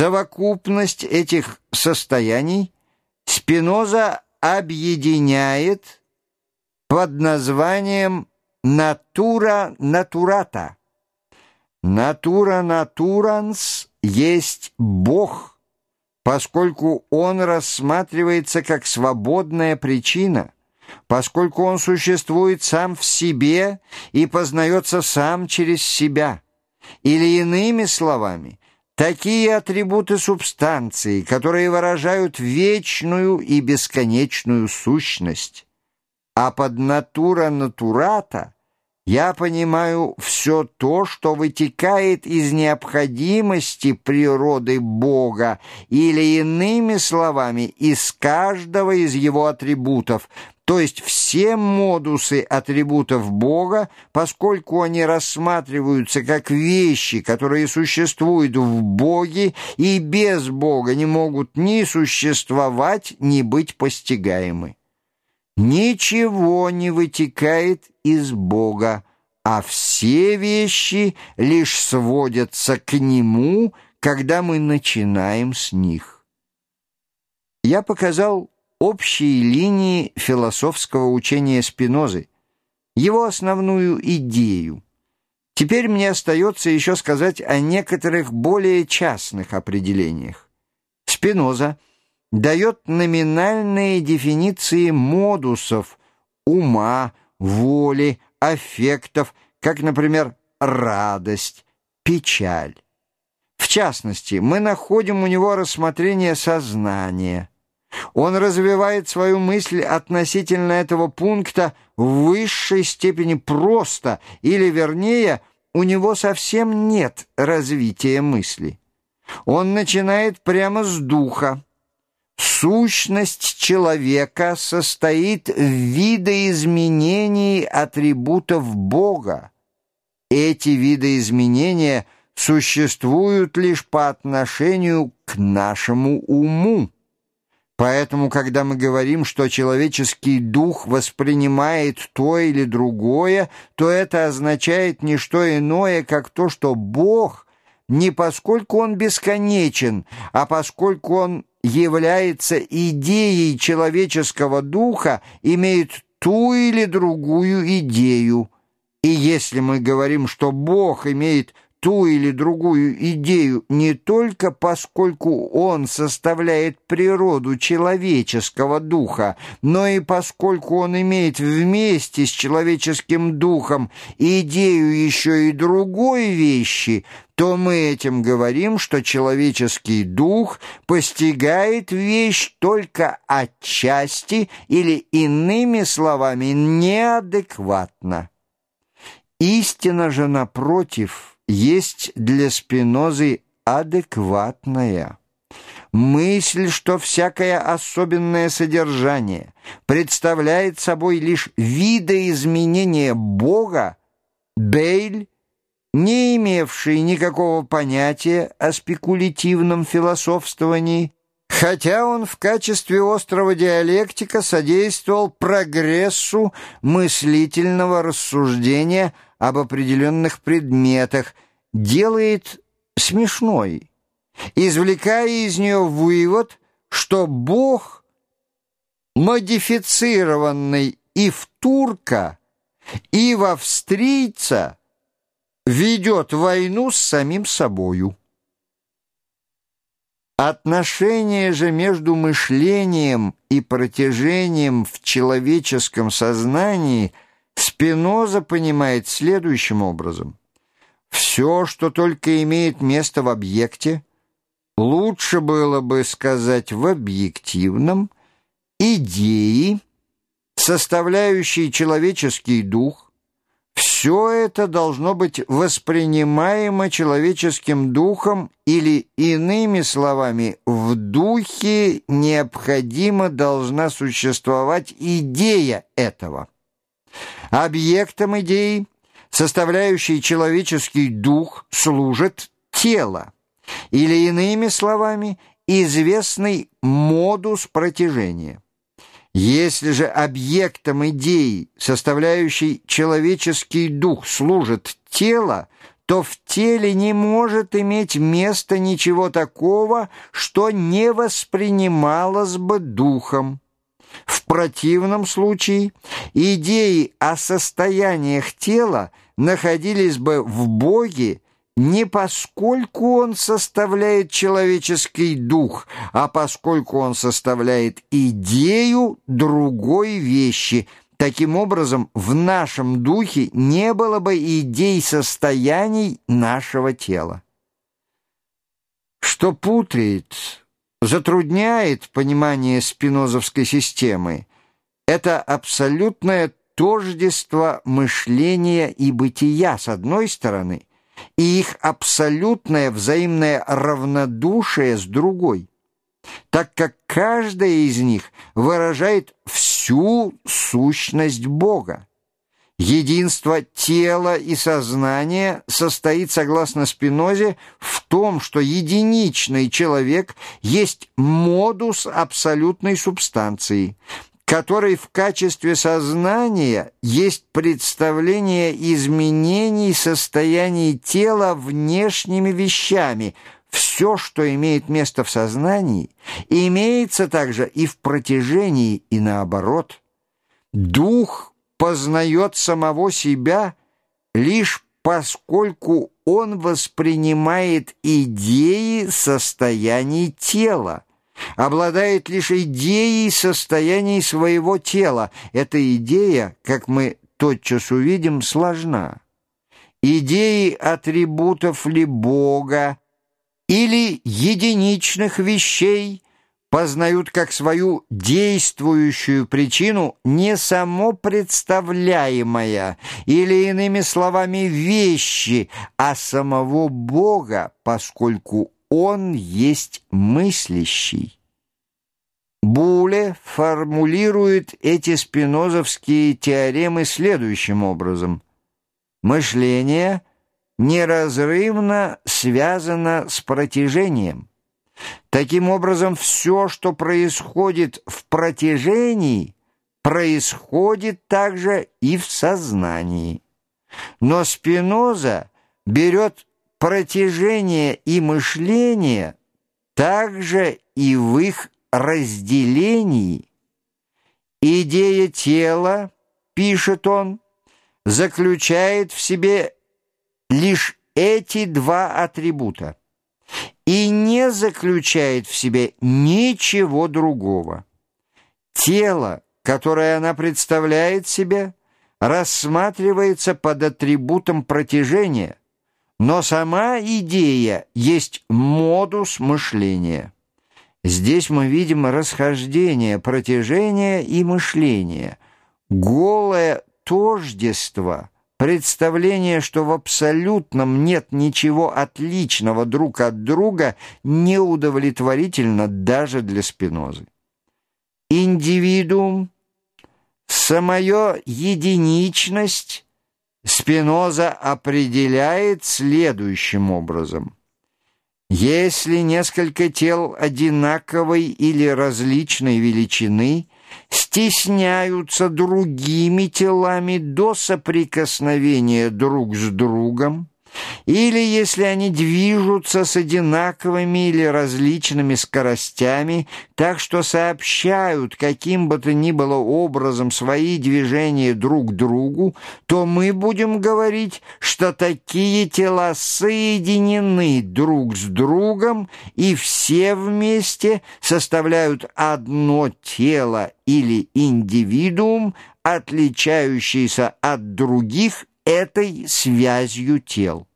Совокупность этих состояний Спиноза объединяет под названием «натура натурата». «Натура натуранс» есть Бог, поскольку Он рассматривается как свободная причина, поскольку Он существует сам в себе и познается сам через себя. Или иными словами, такие атрибуты субстанции, которые выражают вечную и бесконечную сущность. А под натура натурата я понимаю все то, что вытекает из необходимости природы Бога, или иными словами, из каждого из его атрибутов, то есть все модусы атрибутов Бога, поскольку они рассматриваются как вещи, которые существуют в Боге и без Бога не могут ни существовать, ни быть постигаемы. Ничего не вытекает из Бога, а все вещи лишь сводятся к Нему, когда мы начинаем с них. Я показал общие линии философского учения Спинозы, его основную идею. Теперь мне остается еще сказать о некоторых более частных определениях. Спиноза дает номинальные дефиниции модусов ума, воли, аффектов, как, например, радость, печаль. В частности, мы находим у него рассмотрение сознания, он развивает свою мысль относительно этого пункта в высшей степени просто, или, вернее, у него совсем нет развития мысли. Он начинает прямо с духа. Сущность человека состоит в видоизменении атрибутов Бога. Эти видоизменения существуют лишь по отношению к нашему уму. Поэтому, когда мы говорим, что человеческий дух воспринимает то или другое, то это означает не что иное, как то, что Бог, не поскольку Он бесконечен, а поскольку Он является идеей человеческого духа, имеет ту или другую идею. И если мы говорим, что Бог имеет ту или другую идею не только поскольку он составляет природу человеческого духа, но и поскольку он имеет вместе с человеческим духом идею еще и другой вещи, то мы этим говорим, что человеческий дух постигает вещь только отчасти или, иными словами, неадекватно. Истина же, напротив, есть для Спинозы адекватная. Мысль, что всякое особенное содержание представляет собой лишь видоизменение Бога, Бейль, не имевший никакого понятия о спекулятивном философствовании, хотя он в качестве острого диалектика содействовал прогрессу мыслительного рассуждения об определенных предметах, делает смешной, извлекая из нее вывод, что Бог, модифицированный и в турка, и в австрийца, ведет войну с самим собою. Отношение же между мышлением и протяжением в человеческом сознании – Спиноза понимает следующим образом. Все, что только имеет место в объекте, лучше было бы сказать в объективном, идеи, составляющие человеческий дух, все это должно быть воспринимаемо человеческим духом или, иными словами, в духе необходимо должна существовать идея этого. Объектом идеи, составляющей человеческий дух, служит тело, или, иными словами, известный модус протяжения. Если же объектом идеи, составляющей человеческий дух, служит тело, то в теле не может иметь места ничего такого, что не воспринималось бы духом. В противном случае идеи о состояниях тела находились бы в Боге не поскольку он составляет человеческий дух, а поскольку он составляет идею другой вещи. Таким образом, в нашем духе не было бы идей состояний нашего тела. Что путает, затрудняет понимание спинозовской системы, это абсолютное тождество мышления и бытия с одной стороны – и их абсолютное взаимное равнодушие с другой, так как каждая из них выражает всю сущность Бога. Единство тела и сознания состоит, согласно Спинозе, в том, что единичный человек есть модус абсолютной субстанции, который в качестве сознания есть представление изменений состояний тела внешними вещами. Все, что имеет место в сознании, имеется также и в протяжении, и наоборот. Дух познает самого себя лишь поскольку он воспринимает идеи состояний тела, обладает лишь идеей состояний своего тела. Эта идея, как мы тотчас увидим, сложна. Идеи атрибутов ли Бога или единичных вещей познают как свою действующую причину не само представляемое или, иными словами, вещи, а самого Бога, поскольку он есть мыслящий. Буле формулирует эти спинозовские теоремы следующим образом. Мышление неразрывно связано с протяжением. Таким образом, все, что происходит в протяжении, происходит также и в сознании. Но Спиноза берет протяжение и мышление также и в их разделении. Идея тела, пишет он, заключает в себе лишь эти два атрибута и не заключает в себе ничего другого. Тело, которое она представляет себе, рассматривается под атрибутом протяжения, но сама идея есть модус мышления. Здесь мы видим расхождение протяжения и мышления, голое тождество, представление, что в абсолютном нет ничего отличного друг от друга, неудовлетворительно даже для Спинозы. Индивидуум, самая единичность – Спиноза определяет следующим образом. Если несколько тел одинаковой или различной величины стесняются другими телами до соприкосновения друг с другом, или если они движутся с одинаковыми или различными скоростями, так что сообщают каким бы то ни было образом свои движения друг другу, то мы будем говорить, что такие тела соединены друг с другом и все вместе составляют одно тело или индивидуум, отличающийся от других этой связью тел.